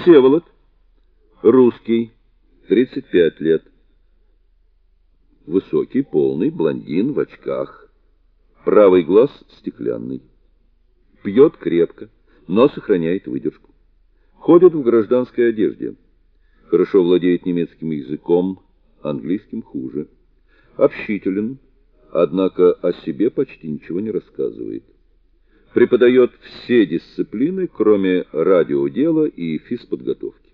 Всеволод. Русский. 35 лет. Высокий, полный, блондин в очках. Правый глаз стеклянный. Пьет крепко, но сохраняет выдержку. Ходит в гражданской одежде. Хорошо владеет немецким языком, английским хуже. Общителен, однако о себе почти ничего не рассказывает. Преподает все дисциплины, кроме радиодела и физподготовки.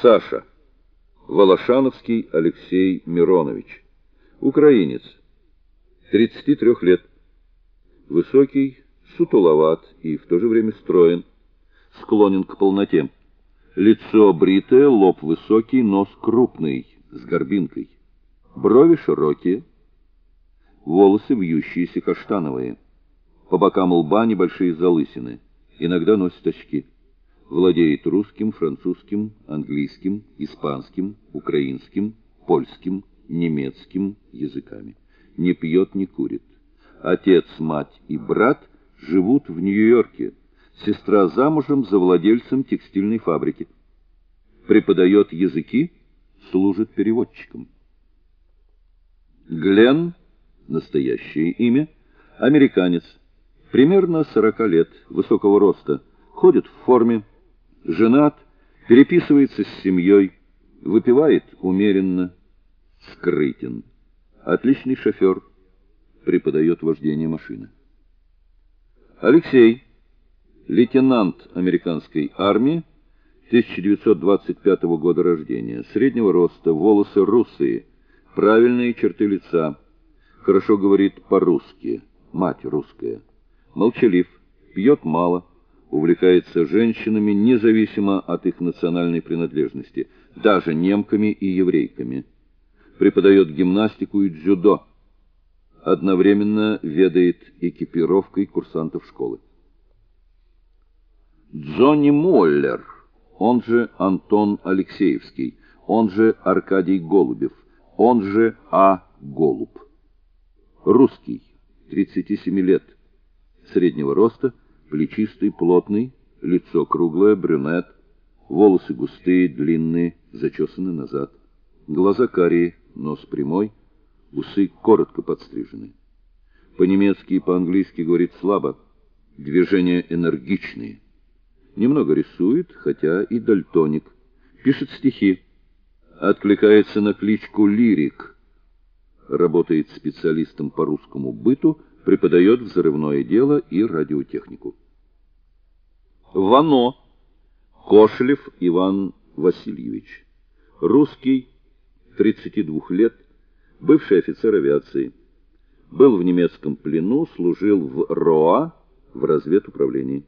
Саша. Волошановский Алексей Миронович. Украинец. 33 лет. Высокий, сутуловат и в то же время строен. Склонен к полноте. Лицо бритое, лоб высокий, нос крупный, с горбинкой. Брови широкие. Волосы вьющиеся каштановые. По бокам лба небольшие залысины. Иногда носит очки. Владеет русским, французским, английским, испанским, украинским, польским, немецким языками. Не пьет, не курит. Отец, мать и брат живут в Нью-Йорке. Сестра замужем за владельцем текстильной фабрики. Преподает языки, служит переводчиком. Глен, настоящее имя, американец, примерно 40 лет, высокого роста, ходит в форме, женат, переписывается с семьей, выпивает умеренно, скрытен. Отличный шофер, преподает вождение машины. Алексей, лейтенант американской армии, 1925 года рождения, среднего роста, волосы русые, правильные черты лица, хорошо говорит по-русски, мать русская, молчалив, пьет мало, увлекается женщинами независимо от их национальной принадлежности, даже немками и еврейками. Преподает гимнастику и дзюдо. Одновременно ведает экипировкой курсантов школы. Джонни Моллер, он же Антон Алексеевский, он же Аркадий Голубев, он же А. Голуб. Русский, 37 лет, среднего роста, плечистый, плотный, лицо круглое, брюнет, волосы густые, длинные, зачесаны назад, глаза карие, нос прямой, усы коротко подстрижены. По-немецки и по-английски говорит слабо, движения энергичные. Немного рисует, хотя и дальтоник. Пишет стихи. Откликается на кличку Лирик. Работает специалистом по русскому быту, преподает взрывное дело и радиотехнику. Вано. Кошелев Иван Васильевич. Русский, 32 лет, бывший офицер авиации. Был в немецком плену, служил в РОА в разведуправлении.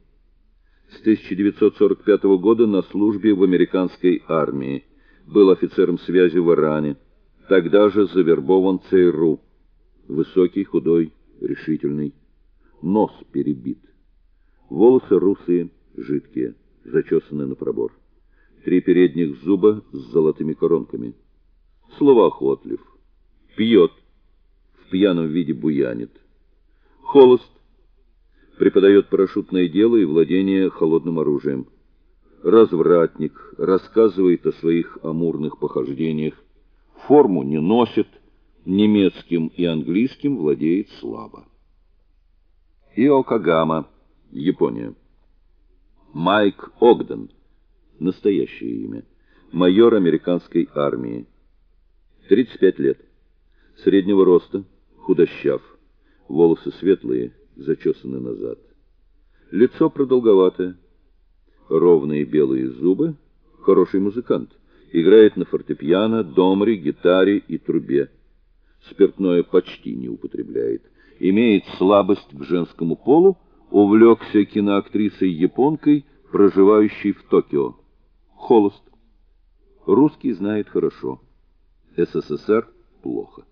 С 1945 года на службе в американской армии. Был офицером связи в Иране. Тогда же завербован ЦРУ. Высокий, худой, решительный, нос перебит. Волосы русые, жидкие, зачесаны на пробор. Три передних зуба с золотыми коронками. Словоохотлив. Пьет. В пьяном виде буянит. Холост. Преподает парашютное дело и владение холодным оружием. Развратник. Рассказывает о своих амурных похождениях. Форму не носит немецким и английским владеет слабо. Иокагама, Япония. Майк Огден, настоящее имя, майор американской армии. 35 лет. Среднего роста, худощав, волосы светлые, зачесаны назад. Лицо продолговатое, ровные белые зубы, хороший музыкант. Играет на фортепиано, домре, гитаре и трубе спиртное почти не употребляет, имеет слабость к женскому полу, увлекся киноактрисой-японкой, проживающей в Токио. Холост. Русский знает хорошо. СССР плохо.